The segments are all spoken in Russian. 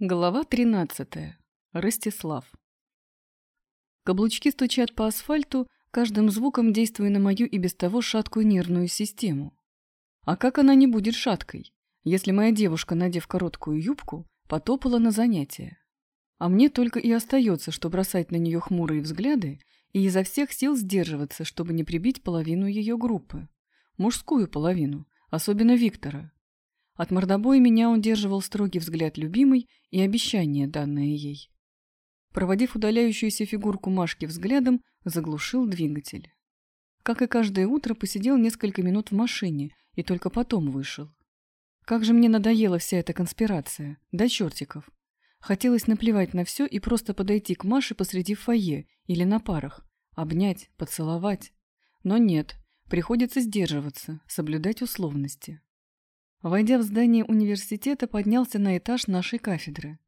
Глава 13. Ростислав. Каблучки стучат по асфальту, каждым звуком действуя на мою и без того шаткую нервную систему. А как она не будет шаткой, если моя девушка, надев короткую юбку, потопала на занятия? А мне только и остается, что бросать на нее хмурые взгляды и изо всех сил сдерживаться, чтобы не прибить половину ее группы. Мужскую половину, особенно Виктора, от мордобоя меня удерживал строгий взгляд любимой и обещание, данное ей. Проводив удаляющуюся фигурку Машки взглядом, заглушил двигатель. Как и каждое утро, посидел несколько минут в машине и только потом вышел. Как же мне надоела вся эта конспирация, до чертиков. Хотелось наплевать на все и просто подойти к Маше посреди фойе или на парах, обнять, поцеловать. Но нет, приходится сдерживаться, соблюдать условности. Войдя в здание университета, поднялся на этаж нашей кафедры.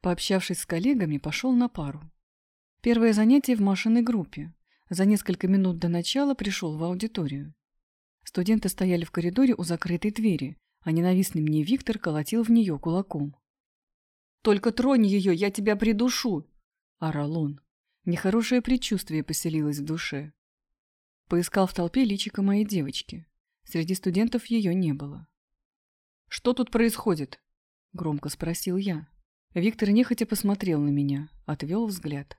Пообщавшись с коллегами, пошел на пару. Первое занятие в машинной группе. За несколько минут до начала пришел в аудиторию. Студенты стояли в коридоре у закрытой двери, а ненавистный мне Виктор колотил в нее кулаком. «Только тронь ее, я тебя придушу!» – орал он. Нехорошее предчувствие поселилось в душе. Поискал в толпе личико моей девочки. Среди студентов ее не было. «Что тут происходит?» – громко спросил я. Виктор нехотя посмотрел на меня, отвел взгляд.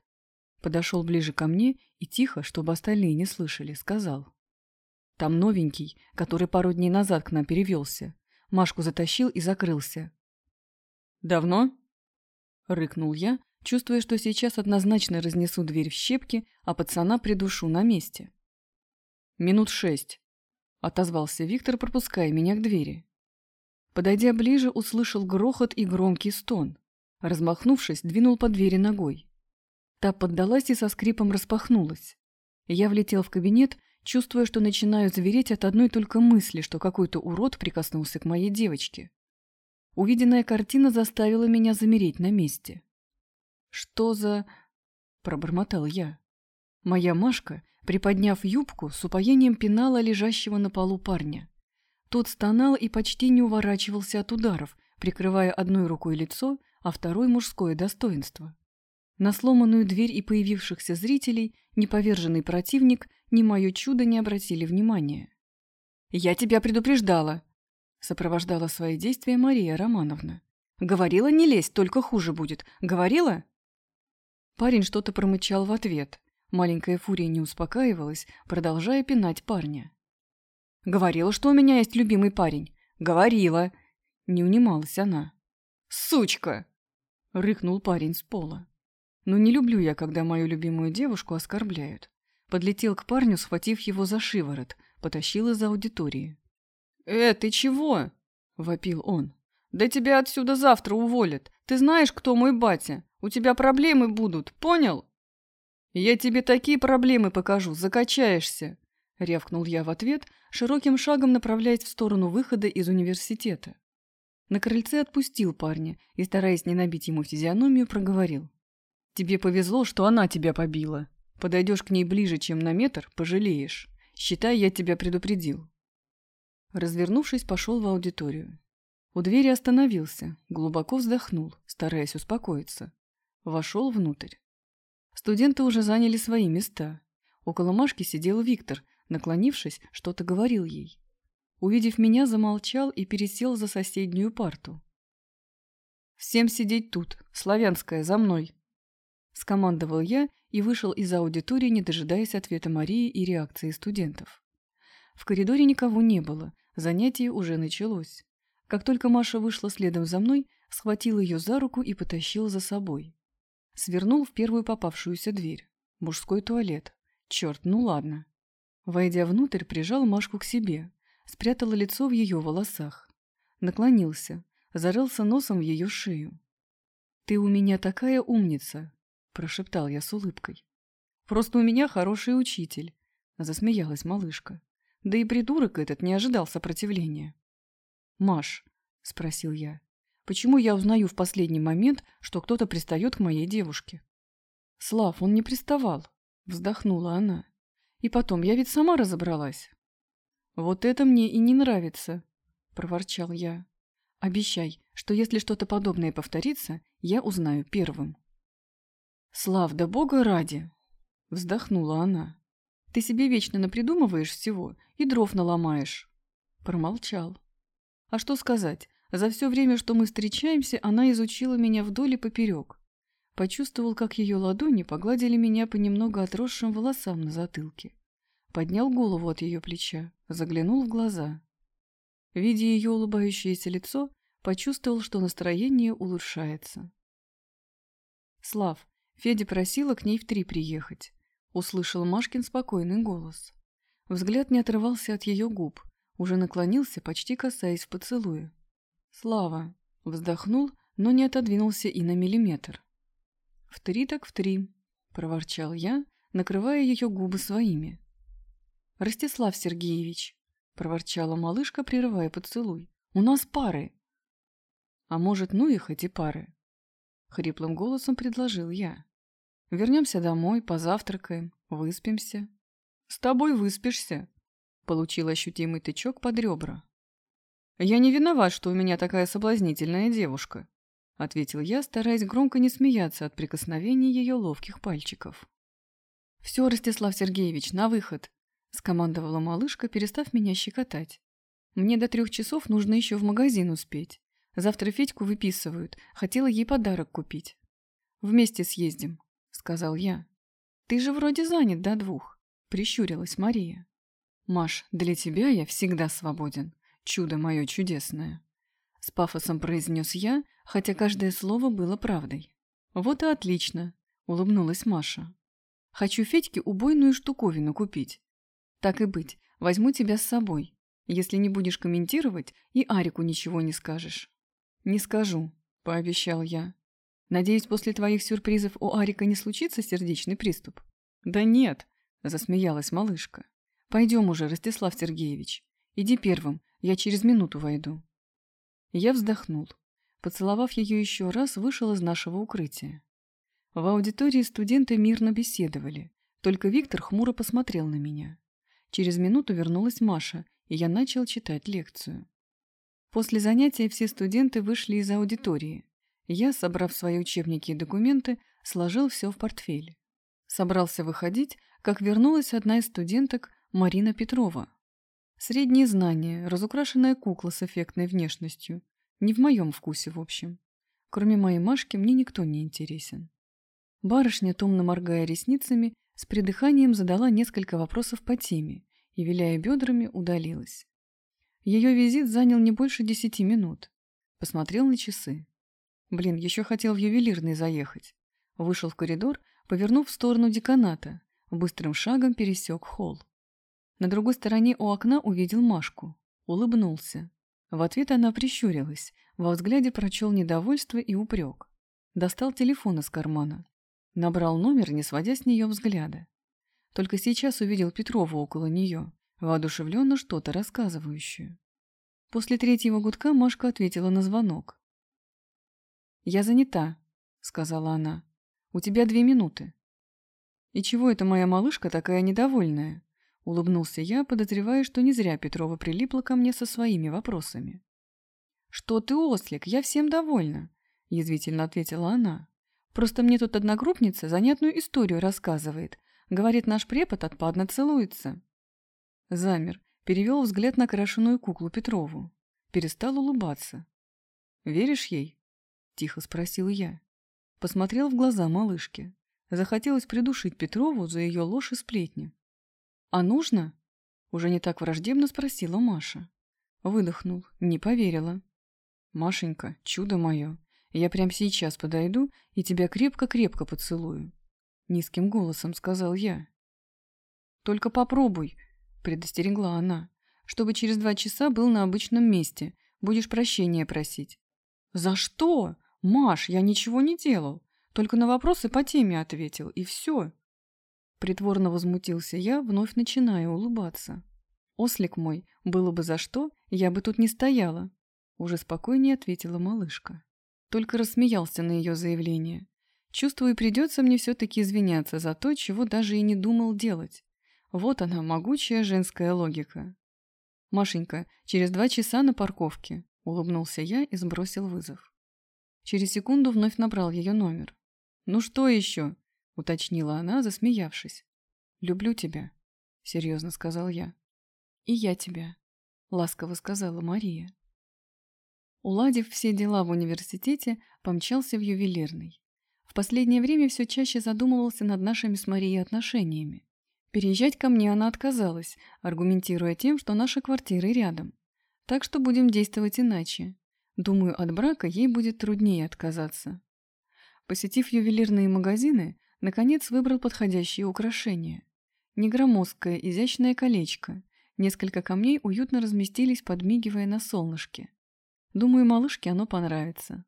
Подошел ближе ко мне и тихо, чтобы остальные не слышали, сказал. «Там новенький, который пару дней назад к нам перевелся. Машку затащил и закрылся». «Давно?» – рыкнул я, чувствуя, что сейчас однозначно разнесу дверь в щепки, а пацана придушу на месте. «Минут шесть», – отозвался Виктор, пропуская меня к двери. Подойдя ближе, услышал грохот и громкий стон. Размахнувшись, двинул по двери ногой. Та поддалась и со скрипом распахнулась. Я влетел в кабинет, чувствуя, что начинаю звереть от одной только мысли, что какой-то урод прикоснулся к моей девочке. Увиденная картина заставила меня замереть на месте. «Что за...» – пробормотал я. Моя Машка, приподняв юбку, с упоением пинала лежащего на полу парня. Тот стонал и почти не уворачивался от ударов, прикрывая одной рукой лицо, а второй мужское достоинство. На сломанную дверь и появившихся зрителей ни поверженный противник, ни мое чудо не обратили внимания. «Я тебя предупреждала!» – сопровождала свои действия Мария Романовна. «Говорила, не лезь, только хуже будет. Говорила?» Парень что-то промычал в ответ. Маленькая фурия не успокаивалась, продолжая пинать парня. Говорила, что у меня есть любимый парень. Говорила. Не унималась она. Сучка! Рыкнул парень с пола. Но не люблю я, когда мою любимую девушку оскорбляют. Подлетел к парню, схватив его за шиворот, потащил из аудитории. «Э, ты чего?» – вопил он. «Да тебя отсюда завтра уволят. Ты знаешь, кто мой батя? У тебя проблемы будут, понял?» «Я тебе такие проблемы покажу, закачаешься!» – рявкнул я в ответ, широким шагом направляясь в сторону выхода из университета. На крыльце отпустил парня и, стараясь не набить ему физиономию, проговорил. «Тебе повезло, что она тебя побила. Подойдешь к ней ближе, чем на метр, пожалеешь. Считай, я тебя предупредил». Развернувшись, пошел в аудиторию. У двери остановился, глубоко вздохнул, стараясь успокоиться. Вошел внутрь. Студенты уже заняли свои места. Около Машки сидел Виктор, Наклонившись, что-то говорил ей. Увидев меня, замолчал и пересел за соседнюю парту. «Всем сидеть тут, славянская, за мной!» Скомандовал я и вышел из аудитории, не дожидаясь ответа Марии и реакции студентов. В коридоре никого не было, занятие уже началось. Как только Маша вышла следом за мной, схватил ее за руку и потащил за собой. Свернул в первую попавшуюся дверь. Мужской туалет. Черт, ну ладно. Войдя внутрь, прижал Машку к себе, спрятал лицо в ее волосах. Наклонился, зарылся носом в ее шею. «Ты у меня такая умница!» – прошептал я с улыбкой. «Просто у меня хороший учитель», – засмеялась малышка. Да и придурок этот не ожидал сопротивления. «Маш», – спросил я, – «почему я узнаю в последний момент, что кто-то пристает к моей девушке?» «Слав, он не приставал», – вздохнула она. И потом, я ведь сама разобралась. Вот это мне и не нравится, проворчал я. Обещай, что если что-то подобное повторится, я узнаю первым». «Слав, да бога ради!» — вздохнула она. «Ты себе вечно напридумываешь всего и дров наломаешь». Промолчал. А что сказать, за все время, что мы встречаемся, она изучила меня вдоль и поперек. Почувствовал, как ее ладони погладили меня по немного отросшим волосам на затылке. Поднял голову от ее плеча, заглянул в глаза. Видя ее улыбающееся лицо, почувствовал, что настроение улучшается. «Слав, Федя просила к ней в три приехать», — услышал Машкин спокойный голос. Взгляд не отрывался от ее губ, уже наклонился, почти касаясь поцелуя. «Слава!» — вздохнул, но не отодвинулся и на миллиметр. «В три так в три», — проворчал я, накрывая ее губы своими. «Ростислав Сергеевич», — проворчала малышка, прерывая поцелуй, — «у нас пары». «А может, ну их эти пары?» — хриплым голосом предложил я. «Вернемся домой, позавтракаем, выспимся». «С тобой выспишься», — получил ощутимый тычок под ребра. «Я не виноват, что у меня такая соблазнительная девушка», — ответил я, стараясь громко не смеяться от прикосновений ее ловких пальчиков. «Все, Ростислав Сергеевич, на выход!» — скомандовала малышка, перестав меня щекотать. «Мне до трех часов нужно еще в магазин успеть. Завтра Федьку выписывают, хотела ей подарок купить». «Вместе съездим», — сказал я. «Ты же вроде занят до двух», — прищурилась Мария. «Маш, для тебя я всегда свободен. Чудо мое чудесное». С пафосом произнес я, хотя каждое слово было правдой. «Вот и отлично», — улыбнулась Маша. «Хочу Федьке убойную штуковину купить. Так и быть, возьму тебя с собой, если не будешь комментировать и Арику ничего не скажешь». «Не скажу», — пообещал я. «Надеюсь, после твоих сюрпризов у Арика не случится сердечный приступ?» «Да нет», — засмеялась малышка. «Пойдем уже, Ростислав Сергеевич. Иди первым, я через минуту войду». Я вздохнул. Поцеловав ее еще раз, вышел из нашего укрытия. В аудитории студенты мирно беседовали, только Виктор хмуро посмотрел на меня. Через минуту вернулась Маша, и я начал читать лекцию. После занятия все студенты вышли из аудитории. Я, собрав свои учебники и документы, сложил все в портфель. Собрался выходить, как вернулась одна из студенток, Марина Петрова. Средние знания, разукрашенная кукла с эффектной внешностью. Не в моем вкусе, в общем. Кроме моей Машки, мне никто не интересен. Барышня, томно моргая ресницами, с придыханием задала несколько вопросов по теме и, виляя бедрами, удалилась. Ее визит занял не больше десяти минут. Посмотрел на часы. Блин, еще хотел в ювелирный заехать. Вышел в коридор, повернув в сторону деканата, быстрым шагом пересек холл. На другой стороне у окна увидел Машку. Улыбнулся. В ответ она прищурилась. Во взгляде прочел недовольство и упрек. Достал телефон из кармана. Набрал номер, не сводя с нее взгляда. Только сейчас увидел Петрова около нее, воодушевленно что-то рассказывающую. После третьего гудка Машка ответила на звонок. «Я занята», — сказала она. «У тебя две минуты». «И чего эта моя малышка такая недовольная?» Улыбнулся я, подозревая, что не зря Петрова прилипла ко мне со своими вопросами. «Что ты, ослик, я всем довольна», — язвительно ответила она. «Просто мне тут одногруппница занятную историю рассказывает. Говорит, наш препод отпадно целуется». Замер, перевел взгляд на крашеную куклу Петрову. Перестал улыбаться. «Веришь ей?» — тихо спросил я. Посмотрел в глаза малышки. Захотелось придушить Петрову за ее ложь и сплетни. «А нужно?» — уже не так враждебно спросила Маша. Выдохнул, не поверила. «Машенька, чудо мое, я прямо сейчас подойду и тебя крепко-крепко поцелую», — низким голосом сказал я. «Только попробуй», — предостерегла она, «чтобы через два часа был на обычном месте, будешь прощения просить». «За что? Маш, я ничего не делал, только на вопросы по теме ответил, и все». Притворно возмутился я, вновь начиная улыбаться. «Ослик мой, было бы за что, я бы тут не стояла», — уже спокойнее ответила малышка. Только рассмеялся на ее заявление. Чувствую, придется мне все-таки извиняться за то, чего даже и не думал делать. Вот она, могучая женская логика. «Машенька, через два часа на парковке. Улыбнулся я и сбросил вызов. Через секунду вновь набрал ее номер. «Ну что еще?» — уточнила она, засмеявшись. «Люблю тебя», — серьезно сказал я. «И я тебя», — ласково сказала Мария. Уладив все дела в университете, помчался в ювелирный. В последнее время все чаще задумывался над нашими с Марией отношениями. Переезжать ко мне она отказалась, аргументируя тем, что наши квартиры рядом. Так что будем действовать иначе. Думаю, от брака ей будет труднее отказаться. Посетив ювелирные магазины, наконец выбрал подходящие украшения. Негромоздкое, изящное колечко. Несколько камней уютно разместились, подмигивая на солнышке. Думаю, малышке оно понравится.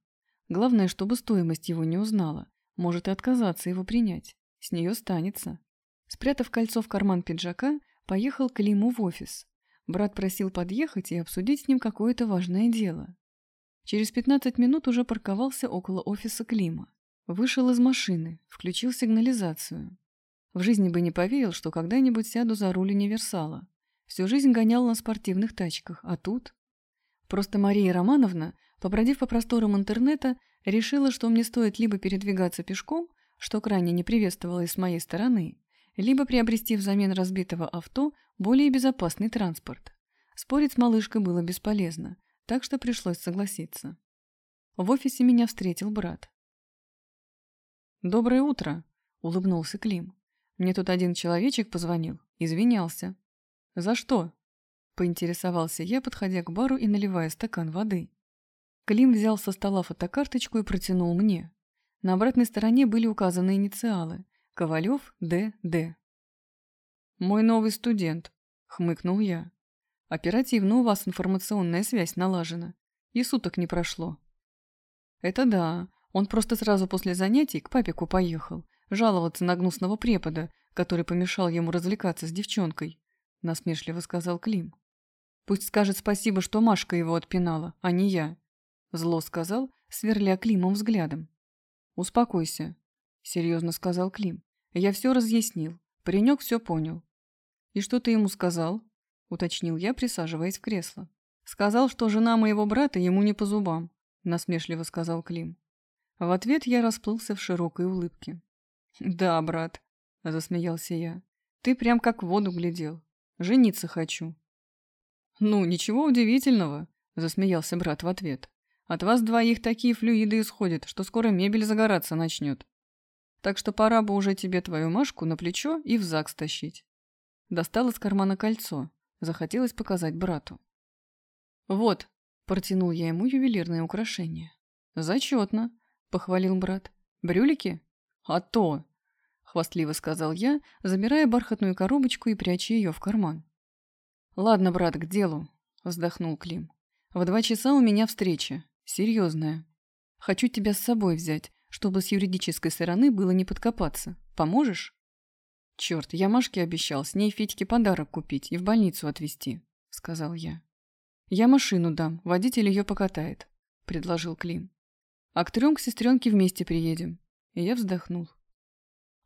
Главное, чтобы стоимость его не узнала. Может и отказаться его принять. С нее станется. Спрятав кольцо в карман пиджака, поехал к Лиму в офис. Брат просил подъехать и обсудить с ним какое-то важное дело. Через 15 минут уже парковался около офиса Клима. Вышел из машины, включил сигнализацию. В жизни бы не поверил, что когда-нибудь сяду за руль универсала. Всю жизнь гонял на спортивных тачках, а тут... Просто Мария Романовна, побродив по просторам интернета, решила, что мне стоит либо передвигаться пешком, что крайне не приветствовалось с моей стороны, либо приобрести взамен разбитого авто более безопасный транспорт. Спорить с малышкой было бесполезно так что пришлось согласиться. В офисе меня встретил брат. «Доброе утро», — улыбнулся Клим. «Мне тут один человечек позвонил, извинялся». «За что?» — поинтересовался я, подходя к бару и наливая стакан воды. Клим взял со стола фотокарточку и протянул мне. На обратной стороне были указаны инициалы — Ковалев Д.Д. «Мой новый студент», — хмыкнул я. Оперативно у вас информационная связь налажена. И суток не прошло. Это да. Он просто сразу после занятий к папику поехал. Жаловаться на гнусного препода, который помешал ему развлекаться с девчонкой. Насмешливо сказал Клим. Пусть скажет спасибо, что Машка его отпинала, а не я. Зло сказал, сверля Климом взглядом. «Успокойся», — серьезно сказал Клим. «Я все разъяснил. Паренек все понял». «И что ты ему сказал?» — уточнил я, присаживаясь в кресло. «Сказал, что жена моего брата ему не по зубам», — насмешливо сказал Клим. В ответ я расплылся в широкой улыбке. «Да, брат», — засмеялся я, — «ты прям как в воду глядел. Жениться хочу». «Ну, ничего удивительного», — засмеялся брат в ответ. «От вас двоих такие флюиды исходят, что скоро мебель загораться начнет. Так что пора бы уже тебе твою Машку на плечо и в ЗАГС тащить». Достал из кармана кольцо, Захотелось показать брату. «Вот», — протянул я ему ювелирное украшение. «Зачетно», — похвалил брат. «Брюлики?» «А то!» — хвастливо сказал я, забирая бархатную коробочку и пряча ее в карман. «Ладно, брат, к делу», — вздохнул Клим. «В два часа у меня встреча. Серьезная. Хочу тебя с собой взять, чтобы с юридической стороны было не подкопаться. Поможешь?» «Черт, я Машке обещал с ней Федьке подарок купить и в больницу отвезти», — сказал я. «Я машину дам, водитель ее покатает», — предложил Клим. «А к трем к сестренке вместе приедем». И я вздохнул.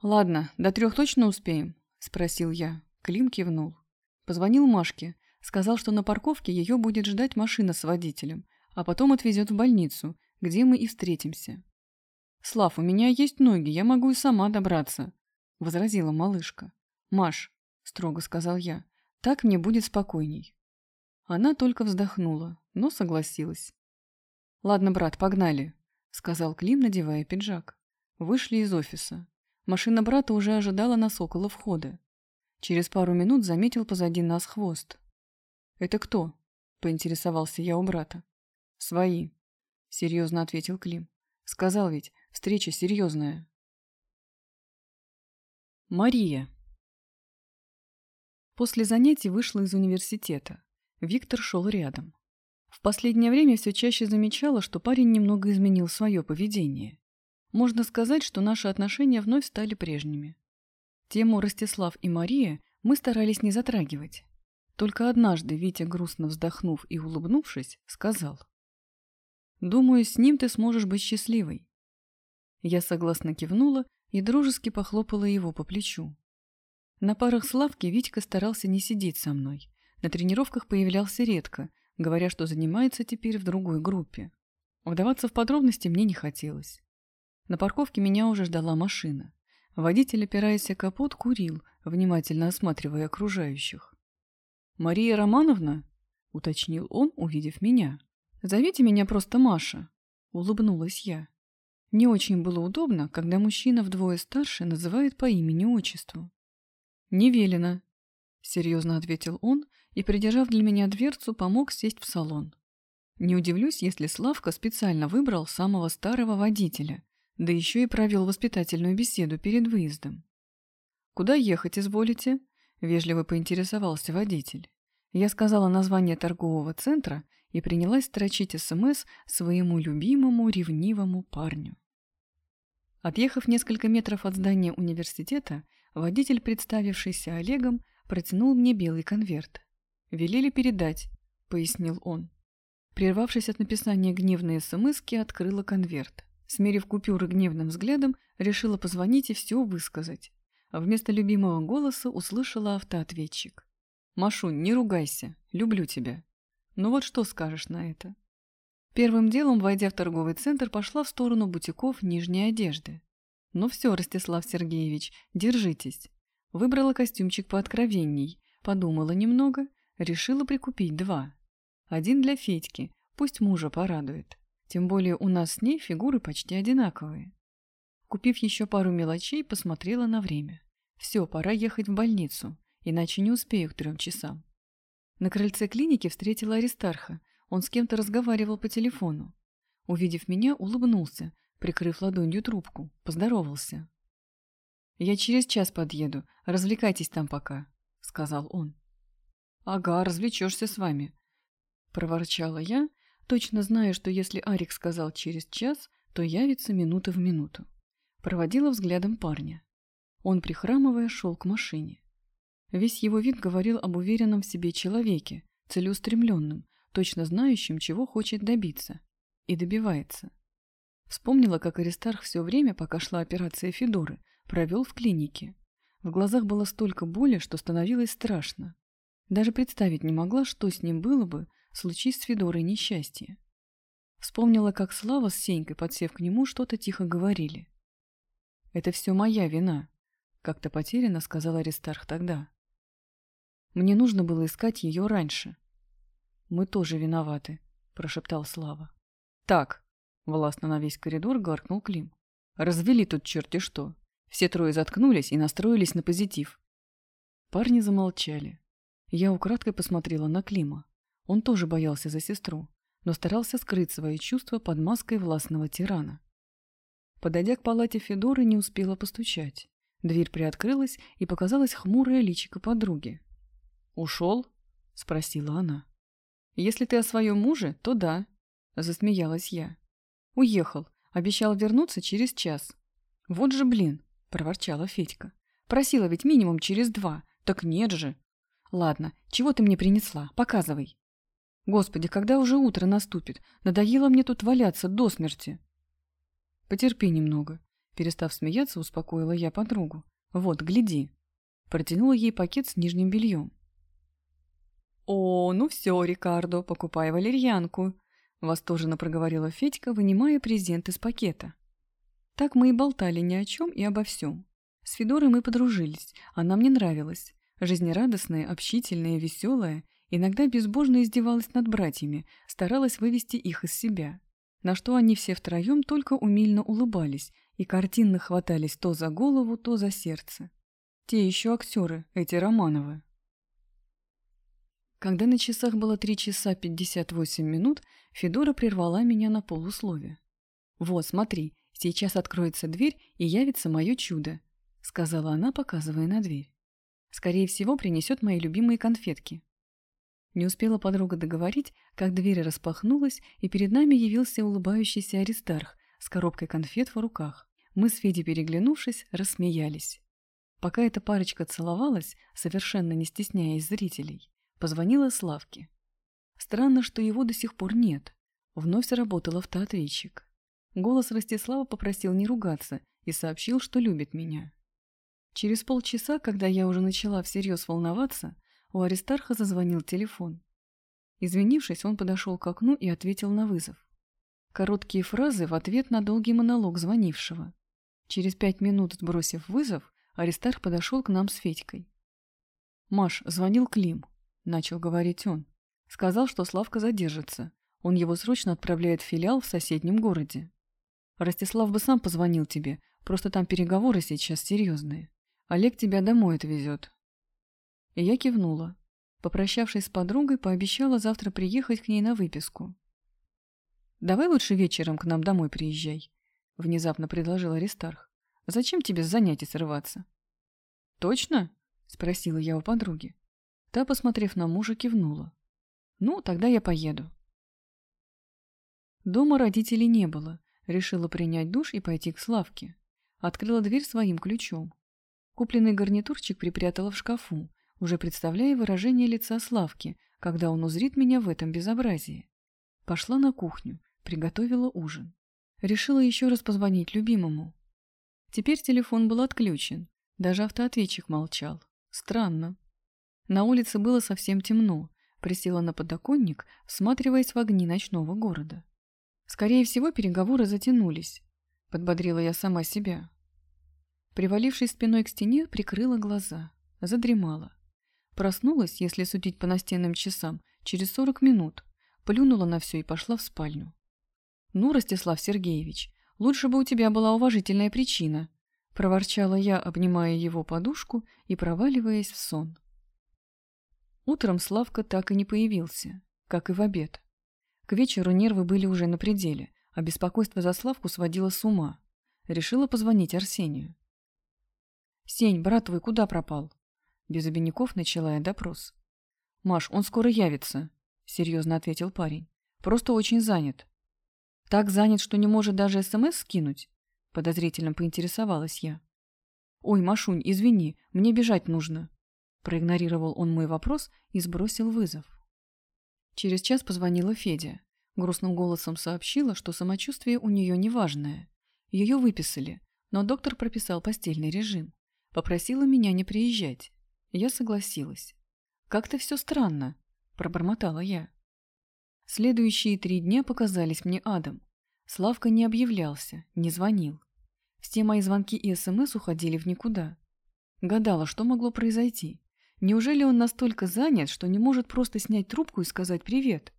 «Ладно, до трех точно успеем?» — спросил я. Клим кивнул. Позвонил Машке, сказал, что на парковке ее будет ждать машина с водителем, а потом отвезет в больницу, где мы и встретимся. «Слав, у меня есть ноги, я могу и сама добраться», — возразила малышка. «Маш», — строго сказал я, — «так мне будет спокойней». Она только вздохнула, но согласилась. «Ладно, брат, погнали», — сказал Клим, надевая пиджак. Вышли из офиса. Машина брата уже ожидала нас около входа. Через пару минут заметил позади нас хвост. «Это кто?» — поинтересовался я у брата. «Свои», — серьезно ответил Клим. «Сказал ведь, встреча серьезная». Мария. После занятий вышла из университета. Виктор шел рядом. Последнее время все чаще замечала, что парень немного изменил свое поведение. Можно сказать, что наши отношения вновь стали прежними. Тему Ростислав и Мария мы старались не затрагивать. Только однажды Витя, грустно вздохнув и улыбнувшись, сказал. «Думаю, с ним ты сможешь быть счастливой». Я согласно кивнула и дружески похлопала его по плечу. На парах Славки Витька старался не сидеть со мной. На тренировках появлялся редко, говоря, что занимается теперь в другой группе. Вдаваться в подробности мне не хотелось. На парковке меня уже ждала машина. Водитель, опираясь о капот, курил, внимательно осматривая окружающих. «Мария Романовна?» — уточнил он, увидев меня. «Зовите меня просто Маша», — улыбнулась я. Не очень было удобно, когда мужчина вдвое старше называет по имени-отчеству. «Не велено», — серьезно ответил он и, придержав для меня дверцу, помог сесть в салон. Не удивлюсь, если Славка специально выбрал самого старого водителя, да еще и провел воспитательную беседу перед выездом. «Куда ехать изволите?» — вежливо поинтересовался водитель. Я сказала название торгового центра и принялась строчить СМС своему любимому ревнивому парню. Отъехав несколько метров от здания университета, водитель, представившийся Олегом, протянул мне белый конверт. «Велели передать», — пояснил он. Прервавшись от написания гневной СМСки, открыла конверт. Смерив купюры гневным взглядом, решила позвонить и все высказать. А вместо любимого голоса услышала автоответчик. «Машунь, не ругайся. Люблю тебя. Ну вот что скажешь на это?» Первым делом, войдя в торговый центр, пошла в сторону бутиков нижней одежды. «Ну все, Ростислав Сергеевич, держитесь». Выбрала костюмчик пооткровенней, подумала немного, решила прикупить два. Один для Федьки, пусть мужа порадует. Тем более у нас с ней фигуры почти одинаковые. Купив еще пару мелочей, посмотрела на время. Все, пора ехать в больницу, иначе не успею к трем часам. На крыльце клиники встретила Аристарха, он с кем-то разговаривал по телефону. Увидев меня, улыбнулся, прикрыв ладонью трубку, поздоровался. «Я через час подъеду, развлекайтесь там пока», — сказал он. «Ага, развлечешься с вами», — проворчала я, точно зная, что если Арик сказал через час, то явится минута в минуту. Проводила взглядом парня. Он, прихрамывая, шел к машине. Весь его вид говорил об уверенном в себе человеке, целеустремленном, точно знающим, чего хочет добиться. И добивается. Вспомнила, как Аристарх все время, пока шла операция Федоры, провел в клинике. В глазах было столько боли, что становилось страшно. Даже представить не могла, что с ним было бы, случись с Федорой несчастье. Вспомнила, как Слава с Сенькой, подсев к нему, что-то тихо говорили. «Это все моя вина», — как-то потерянно сказал Аристарх тогда. «Мне нужно было искать ее раньше. «Мы тоже виноваты», — прошептал Слава. «Так», — властно на весь коридор гаркнул Клим. «Развели тут черти что. Все трое заткнулись и настроились на позитив». Парни замолчали. Я украдкой посмотрела на Клима. Он тоже боялся за сестру, но старался скрыть свои чувства под маской властного тирана. Подойдя к палате Федоры, не успела постучать. Дверь приоткрылась, и показалась хмурая личико подруги. «Ушел?» — спросила она. «Если ты о своем муже, то да», — засмеялась я. «Уехал. Обещал вернуться через час». «Вот же блин», — проворчала Федька. «Просила ведь минимум через два. Так нет же». «Ладно, чего ты мне принесла? Показывай». «Господи, когда уже утро наступит? Надоело мне тут валяться до смерти». «Потерпи немного», — перестав смеяться, успокоила я подругу. «Вот, гляди». Протянула ей пакет с нижним бельем. «О, ну все, Рикардо, покупай валерьянку», — восторженно проговорила Федька, вынимая презент из пакета. Так мы и болтали ни о чем и обо всем. С Федорой мы подружились, она мне нравилась. Жизнерадостная, общительная, веселая, иногда безбожно издевалась над братьями, старалась вывести их из себя. На что они все втроем только умильно улыбались и картинно хватались то за голову, то за сердце. Те еще актеры, эти Романовы. Когда на часах было 3 часа 58 минут, Федора прервала меня на полуслове. «Вот, смотри, сейчас откроется дверь и явится мое чудо», — сказала она, показывая на дверь. «Скорее всего, принесет мои любимые конфетки». Не успела подруга договорить, как дверь распахнулась, и перед нами явился улыбающийся Аристарх с коробкой конфет в руках. Мы с Федей, переглянувшись, рассмеялись. Пока эта парочка целовалась, совершенно не стесняясь зрителей, Позвонила Славке. Странно, что его до сих пор нет. Вновь заработал автоответчик. Голос Ростислава попросил не ругаться и сообщил, что любит меня. Через полчаса, когда я уже начала всерьез волноваться, у Аристарха зазвонил телефон. Извинившись, он подошел к окну и ответил на вызов. Короткие фразы в ответ на долгий монолог звонившего. Через пять минут, сбросив вызов, Аристарх подошел к нам с Федькой. «Маш, звонил Клим», — начал говорить он. Сказал, что Славка задержится. Он его срочно отправляет в филиал в соседнем городе. Ростислав бы сам позвонил тебе, просто там переговоры сейчас серьезные. Олег тебя домой отвезет. И я кивнула. Попрощавшись с подругой, пообещала завтра приехать к ней на выписку. «Давай лучше вечером к нам домой приезжай», — внезапно предложил Аристарх. «Зачем тебе с занятий срываться?» «Точно?» — спросила я у подруги. Та, посмотрев на мужа, кивнула. «Ну, тогда я поеду». Дома родителей не было. Решила принять душ и пойти к Славке. Открыла дверь своим ключом. Купленный гарнитурчик припрятала в шкафу, уже представляя выражение лица Славки, когда он узрит меня в этом безобразии. Пошла на кухню, приготовила ужин. Решила еще раз позвонить любимому. Теперь телефон был отключен, даже автоответчик молчал. Странно. На улице было совсем темно, присела на подоконник, всматриваясь в огни ночного города. Скорее всего, переговоры затянулись, подбодрила я сама себя. Привалившись спиной к стене, прикрыла глаза, задремала. Проснулась, если судить по настенным часам, через сорок минут, плюнула на все и пошла в спальню. «Ну, Ростислав Сергеевич, лучше бы у тебя была уважительная причина», – проворчала я, обнимая его подушку и проваливаясь в сон. Утром Славка так и не появился, как и в обед. К вечеру нервы были уже на пределе, а беспокойство за Славку сводило с ума. Решила позвонить Арсению. «Сень, брат твой куда пропал?» Без обиняков начала я допрос. «Маш, он скоро явится», — серьезно ответил парень. «Просто очень занят». «Так занят, что не может даже СМС скинуть?» Подозрительно поинтересовалась я. «Ой, Машунь, извини, мне бежать нужно». Проигнорировал он мой вопрос и сбросил вызов. Через час позвонила Федя. Грустным голосом сообщила, что самочувствие у нее неважное. Ее выписали, но доктор прописал постельный режим. Попросила меня не приезжать. Я согласилась. «Как-то все странно», – пробормотала я. Следующие три дня показались мне адом. Славка не объявлялся, не звонил. Все мои звонки и СМС уходили в никуда. Гадала, что могло произойти. Неужели он настолько занят, что не может просто снять трубку и сказать «привет»?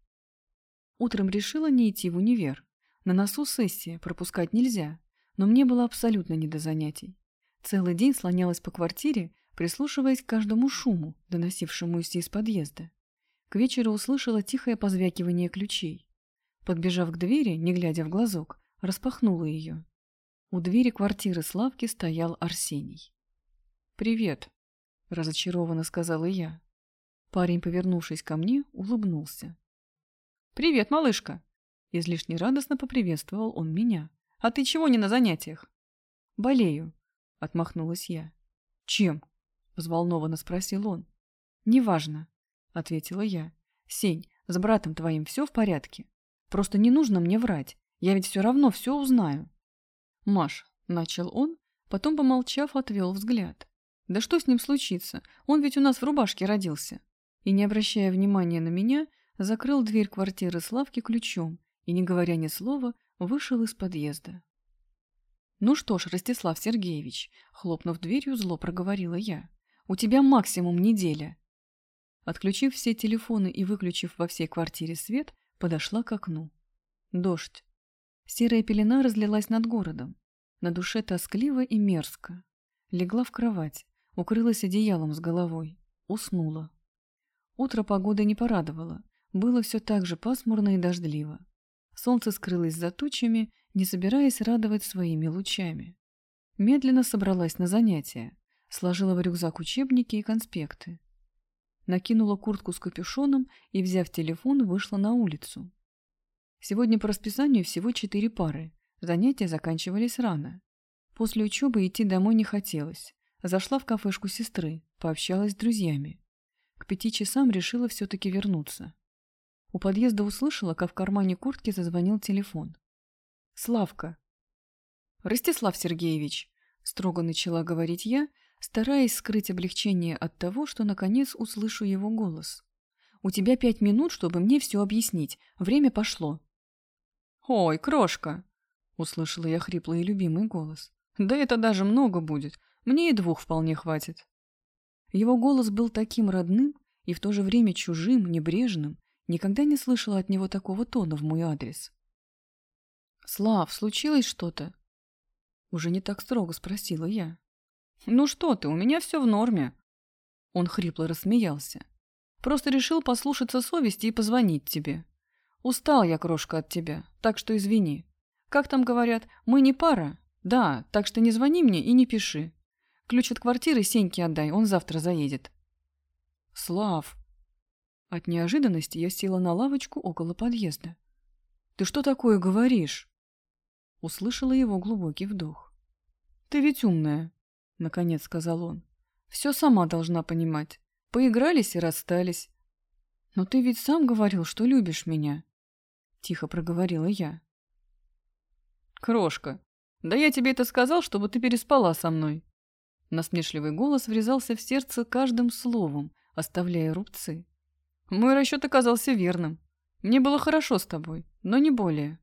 Утром решила не идти в универ. На носу сессия, пропускать нельзя. Но мне было абсолютно не до занятий. Целый день слонялась по квартире, прислушиваясь к каждому шуму, доносившемуся из подъезда. К вечеру услышала тихое позвякивание ключей. Подбежав к двери, не глядя в глазок, распахнула ее. У двери квартиры Славки стоял Арсений. «Привет», — разочарованно сказала я. Парень, повернувшись ко мне, улыбнулся. «Привет, малышка!» Излишне радостно поприветствовал он меня. «А ты чего не на занятиях?» «Болею», — отмахнулась я. «Чем?» — взволнованно спросил он. «Неважно. — ответила я. «Сень, с братом твоим все в порядке? Просто не нужно мне врать. Я ведь все равно все узнаю». «Маш», — начал он, потом, помолчав, отвел взгляд. «Да что с ним случится? Он ведь у нас в рубашке родился». И, не обращая внимания на меня, закрыл дверь квартиры Славки ключом и, не говоря ни слова, вышел из подъезда. «Ну что ж, Ростислав Сергеевич», — хлопнув дверью, зло проговорила я, — «у тебя максимум неделя. Отключив все телефоны и выключив во всей квартире свет, подошла к окну. Дождь. Серая пелена разлилась над городом. На душе тоскливо и мерзко. Легла в кровать, укрылась одеялом с головой. Уснула. Утро погоды не порадовало. Было все так же пасмурно и дождливо. Солнце скрылось за тучами, не собираясь радовать своими лучами. Медленно собралась на занятия. Сложила в рюкзак учебники и конспекты накинула куртку с капюшоном и, взяв телефон, вышла на улицу. Сегодня по расписанию всего четыре пары. Занятия заканчивались рано. После учебы идти домой не хотелось. Зашла в кафешку сестры, пообщалась с друзьями. К пяти часам решила все-таки вернуться. У подъезда услышала, как в кармане куртки зазвонил телефон. «Славка!» «Ростислав Сергеевич!» — строго начала говорить я, стараясь скрыть облегчение от того, что наконец услышу его голос. У тебя пять минут, чтобы мне все объяснить. Время пошло». «Ой, крошка!» — услышала я хриплый и любимый голос. «Да это даже много будет. Мне и двух вполне хватит». Его голос был таким родным и в то же время чужим, небрежным. Никогда не слышала от него такого тона в мой адрес. «Слав, случилось что-то?» Уже не так строго спросила я. «Ну что ты, у меня все в норме». Он хрипло рассмеялся. «Просто решил послушаться совести и позвонить тебе. Устал я, крошка, от тебя, так что извини. Как там говорят, мы не пара? Да, так что не звони мне и не пиши. Ключ от квартиры Сеньке отдай, он завтра заедет». «Слав!» От неожиданности я села на лавочку около подъезда. «Ты что такое говоришь?» Услышала его глубокий вдох. «Ты ведь умная», — наконец сказал он. «Все сама должна понимать. Поигрались и расстались. Но ты ведь сам говорил, что любишь меня», — тихо проговорила я. «Крошка, да я тебе это сказал, чтобы ты переспала со мной». Насмешливый голос врезался в сердце каждым словом, оставляя рубцы. «Мой расчет оказался верным. Мне было хорошо с тобой, но не более.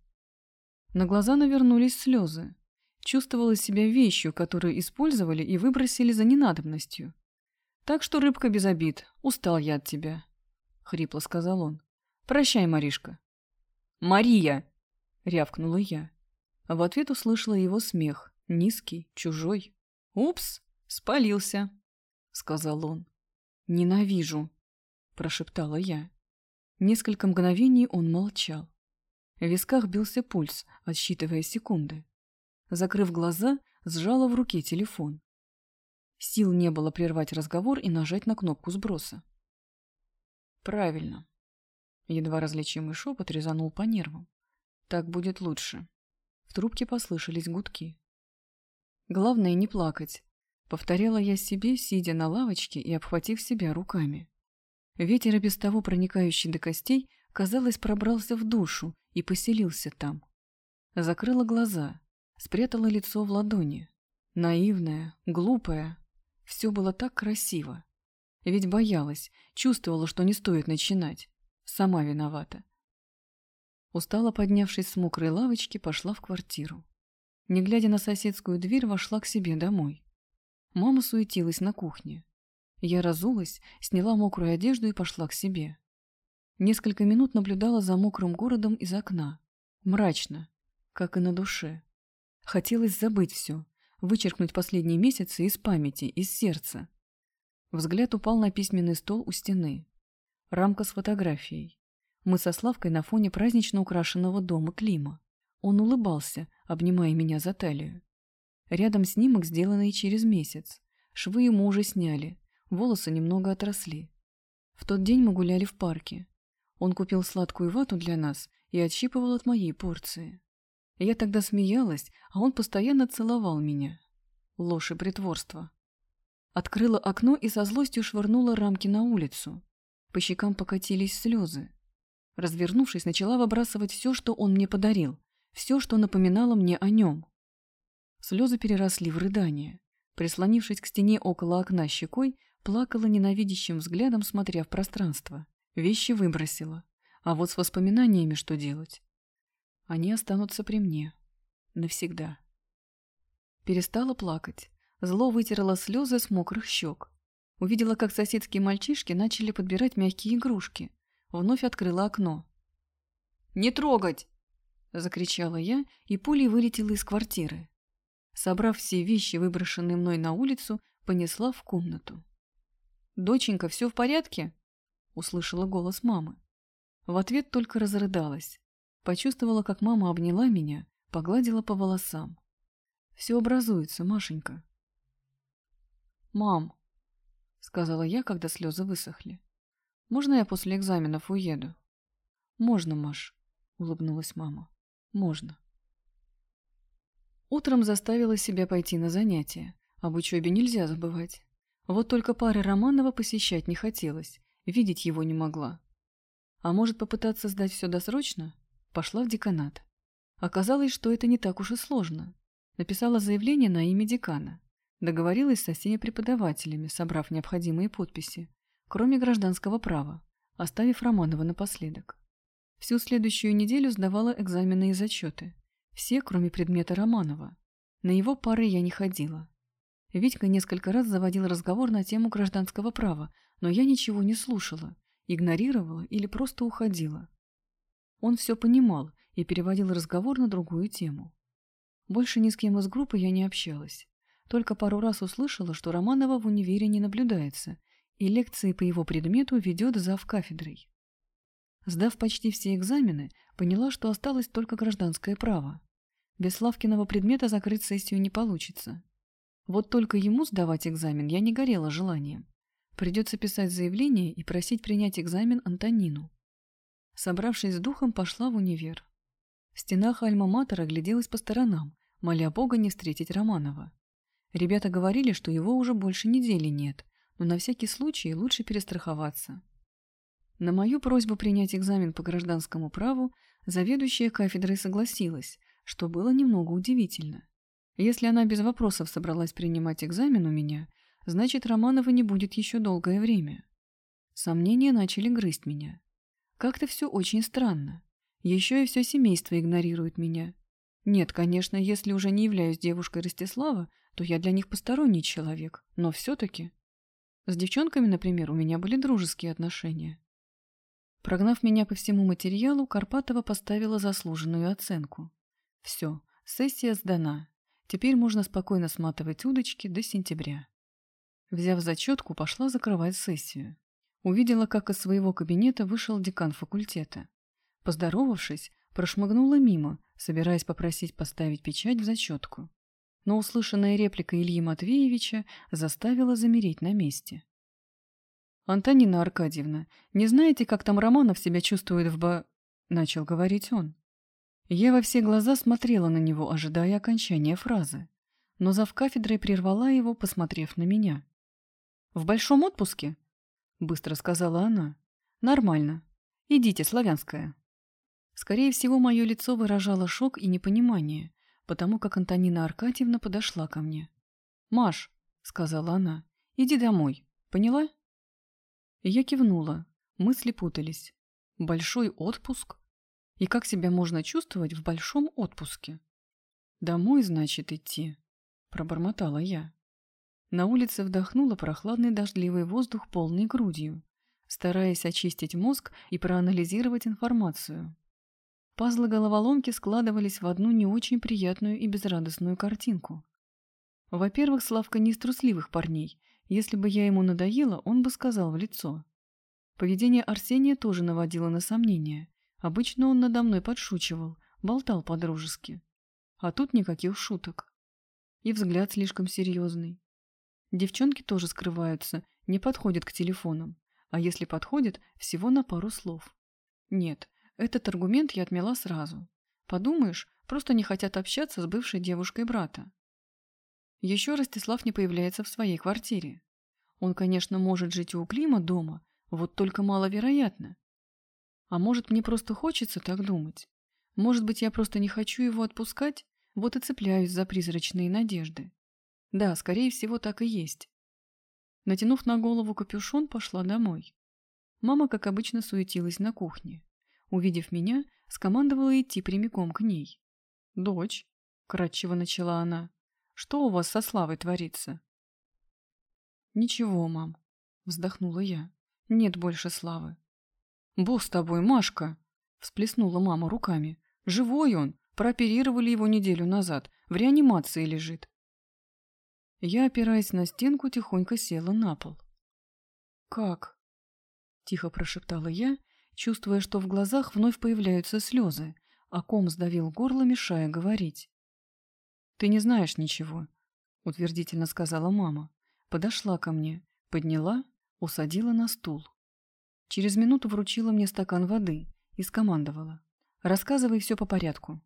На глаза навернулись слезы. Чувствовала себя вещью, которую использовали и выбросили за ненадобностью. «Так что, рыбка без обид, устал я от тебя», — хрипло сказал он. «Прощай, Маришка». «Мария!» — рявкнула я. В ответ услышала его смех, низкий, чужой. «Упс, спалился», — сказал он. «Ненавижу», — прошептала я. Несколько мгновений он молчал. В висках бился пульс, отсчитывая секунды. Закрыв глаза, сжала в руке телефон. Сил не было прервать разговор и нажать на кнопку сброса. «Правильно». Едва различимый шепот резанул по нервам. «Так будет лучше». В трубке послышались гудки. «Главное не плакать», — повторяла я себе, сидя на лавочке и обхватив себя руками. Ветер, без того проникающий до костей, казалось, пробрался в душу и поселился там. Закрыла глаза, спрятала лицо в ладони. Наивная, глупая. Все было так красиво. Ведь боялась, чувствовала, что не стоит начинать. Сама виновата. Устала, поднявшись с мокрой лавочки, пошла в квартиру. Не глядя на соседскую дверь, вошла к себе домой. Мама суетилась на кухне. Я разулась, сняла мокрую одежду и пошла к себе. Несколько минут наблюдала за мокрым городом из окна. Мрачно, как и на душе. Хотелось забыть все, вычеркнуть последние месяцы из памяти, из сердца. Взгляд упал на письменный стол у стены. Рамка с фотографией. Мы со Славкой на фоне празднично украшенного дома Клима. Он улыбался, обнимая меня за талию. Рядом снимок, сделанный через месяц. Швы ему уже сняли, волосы немного отросли. В тот день мы гуляли в парке. Он купил сладкую вату для нас и отщипывал от моей порции. Я тогда смеялась, а он постоянно целовал меня. Ложь и притворство. Открыла окно и со злостью швырнула рамки на улицу. По щекам покатились слезы. Развернувшись, начала выбрасывать все, что он мне подарил, все, что напоминало мне о нем. Слезы переросли в рыдание. Прислонившись к стене около окна щекой, плакала ненавидящим взглядом, смотря в пространство. Вещи выбросила. А вот с воспоминаниями что делать? Они останутся при мне. Навсегда. Перестала плакать. Зло вытерла слезы с мокрых щек. Увидела, как соседские мальчишки начали подбирать мягкие игрушки. Вновь открыла окно. «Не трогать!» – закричала я, и пулей вылетела из квартиры. Собрав все вещи, выброшенные мной на улицу, понесла в комнату. «Доченька, все в порядке?» Услышала голос мамы. В ответ только разрыдалась. Почувствовала, как мама обняла меня, погладила по волосам. «Все образуется, Машенька». «Мам», — сказала я, когда слезы высохли, — «можно я после экзаменов уеду?» «Можно, Маш», — улыбнулась мама. «Можно». Утром заставила себя пойти на занятия. Об учебе нельзя забывать. Вот только пары Романова посещать не хотелось, Видеть его не могла. А может попытаться сдать все досрочно? Пошла в деканат. Оказалось, что это не так уж и сложно. Написала заявление на имя декана. Договорилась со всеми преподавателями, собрав необходимые подписи, кроме гражданского права. оставив Романова напоследок. Всю следующую неделю сдавала экзамены и зачеты. Все, кроме предмета Романова. На его пары я не ходила. Витька несколько раз заводил разговор на тему гражданского права, но я ничего не слушала, игнорировала или просто уходила. Он все понимал и переводил разговор на другую тему. Больше ни с кем из группы я не общалась. Только пару раз услышала, что Романова в универе не наблюдается, и лекции по его предмету ведет зав кафедрой. Сдав почти все экзамены, поняла, что осталось только гражданское право. Без Славкиного предмета закрыть сессию не получится. Вот только ему сдавать экзамен я не горела желанием. Придется писать заявление и просить принять экзамен Антонину. Собравшись с духом, пошла в универ. В стенах Альма-Матера гляделась по сторонам, моля Бога не встретить Романова. Ребята говорили, что его уже больше недели нет, но на всякий случай лучше перестраховаться. На мою просьбу принять экзамен по гражданскому праву заведующая кафедрой согласилась, что было немного удивительно. Если она без вопросов собралась принимать экзамен у меня, значит, Романова не будет еще долгое время. Сомнения начали грызть меня. Как-то все очень странно. Еще и все семейство игнорирует меня. Нет, конечно, если уже не являюсь девушкой Ростислава, то я для них посторонний человек, но все-таки... С девчонками, например, у меня были дружеские отношения. Прогнав меня по всему материалу, Карпатова поставила заслуженную оценку. Все, сессия сдана. Теперь можно спокойно сматывать удочки до сентября. Взяв зачетку, пошла закрывать сессию. Увидела, как из своего кабинета вышел декан факультета. Поздоровавшись, прошмыгнула мимо, собираясь попросить поставить печать в зачетку. Но услышанная реплика Ильи Матвеевича заставила замереть на месте. «Антонина Аркадьевна, не знаете, как там Романов себя чувствует в бо...» — начал говорить он. Я во все глаза смотрела на него, ожидая окончания фразы. Но зав кафедрой прервала его, посмотрев на меня. «В большом отпуске?» — быстро сказала она. «Нормально. Идите, славянская». Скорее всего, мое лицо выражало шок и непонимание, потому как Антонина Аркадьевна подошла ко мне. «Маш», — сказала она, — «иди домой. Поняла?» Я кивнула. Мысли путались. «Большой отпуск? И как себя можно чувствовать в большом отпуске?» «Домой, значит, идти», — пробормотала я. На улице вдохнула прохладный дождливый воздух полной грудью, стараясь очистить мозг и проанализировать информацию. Пазлы головоломки складывались в одну не очень приятную и безрадостную картинку. Во-первых, Славка не из трусливых парней. Если бы я ему надоела, он бы сказал в лицо. Поведение Арсения тоже наводило на сомнения. Обычно он надо мной подшучивал, болтал по-дружески. А тут никаких шуток. И взгляд слишком серьезный. Девчонки тоже скрываются, не подходят к телефонам. А если подходят, всего на пару слов. Нет, этот аргумент я отмела сразу. Подумаешь, просто не хотят общаться с бывшей девушкой брата. Еще Ростислав не появляется в своей квартире. Он, конечно, может жить у Клима дома, вот только маловероятно. А может, мне просто хочется так думать? Может быть, я просто не хочу его отпускать, вот и цепляюсь за призрачные надежды. Да, скорее всего, так и есть. Натянув на голову капюшон, пошла домой. Мама, как обычно, суетилась на кухне увидев меня, скомандовала идти прямиком к ней. «Дочь», — кратчево начала она, — «что у вас со Славой творится?» «Ничего, мам», — вздохнула я, — «нет больше Славы». «Бог с тобой, Машка!» — всплеснула мама руками. «Живой он! Прооперировали его неделю назад. В реанимации лежит». Я, опираясь на стенку, тихонько села на пол. «Как?» — тихо прошептала я чувствуя, что в глазах вновь появляются слезы, а ком сдавил горло, мешая говорить. «Ты не знаешь ничего», — утвердительно сказала мама. Подошла ко мне, подняла, усадила на стул. Через минуту вручила мне стакан воды и скомандовала. «Рассказывай все по порядку».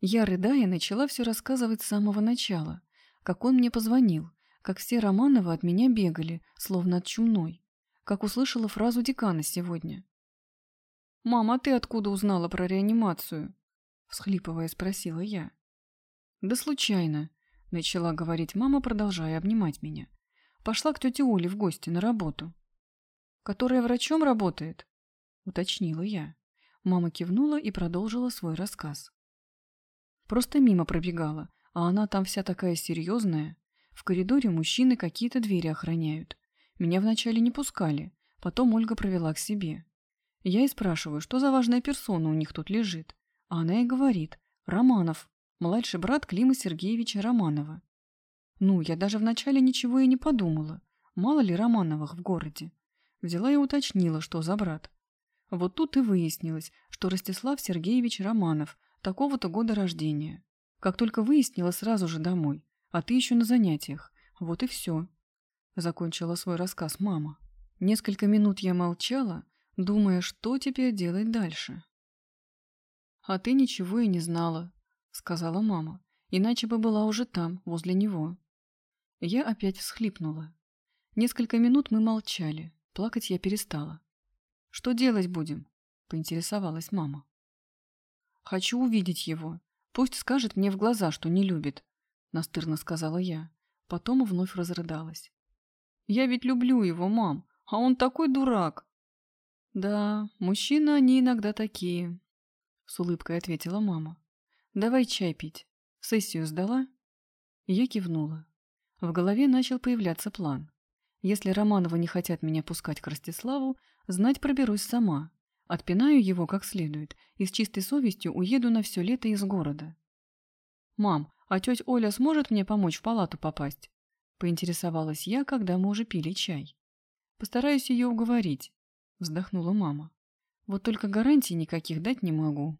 Я, рыдая, начала все рассказывать с самого начала, как он мне позвонил, как все Романовы от меня бегали, словно от чумной, как услышала фразу декана сегодня. «Мама, а ты откуда узнала про реанимацию?» — всхлипывая спросила я. «Да случайно», — начала говорить мама, продолжая обнимать меня. «Пошла к тете Оле в гости на работу». «Которая врачом работает?» — уточнила я. Мама кивнула и продолжила свой рассказ. Просто мимо пробегала, а она там вся такая серьезная. В коридоре мужчины какие-то двери охраняют. Меня вначале не пускали, потом Ольга провела к себе. Я и спрашиваю, что за важная персона у них тут лежит. А она и говорит, Романов, младший брат Клима Сергеевича Романова. Ну, я даже вначале ничего и не подумала. Мало ли Романовых в городе. Взяла и уточнила, что за брат. Вот тут и выяснилось, что Ростислав Сергеевич Романов, такого-то года рождения. Как только выяснила, сразу же домой. А ты еще на занятиях. Вот и все. Закончила свой рассказ мама. Несколько минут я молчала, думая, что теперь делать дальше. «А ты ничего и не знала», — сказала мама, «иначе бы была уже там, возле него». Я опять всхлипнула. Несколько минут мы молчали, плакать я перестала. «Что делать будем?» — поинтересовалась мама. «Хочу увидеть его. Пусть скажет мне в глаза, что не любит», — настырно сказала я. Потом вновь разрыдалась. «Я ведь люблю его, мам, а он такой дурак!» «Да, мужчины они иногда такие», — с улыбкой ответила мама. «Давай чай пить. Сессию сдала?» Я кивнула. В голове начал появляться план. Если Романова не хотят меня пускать к Ростиславу, знать проберусь сама. Отпинаю его как следует и с чистой совестью уеду на все лето из города. «Мам, а тетя Оля сможет мне помочь в палату попасть?» Поинтересовалась я, когда мы уже пили чай. «Постараюсь ее уговорить», — вздохнула мама. «Вот только гарантий никаких дать не могу».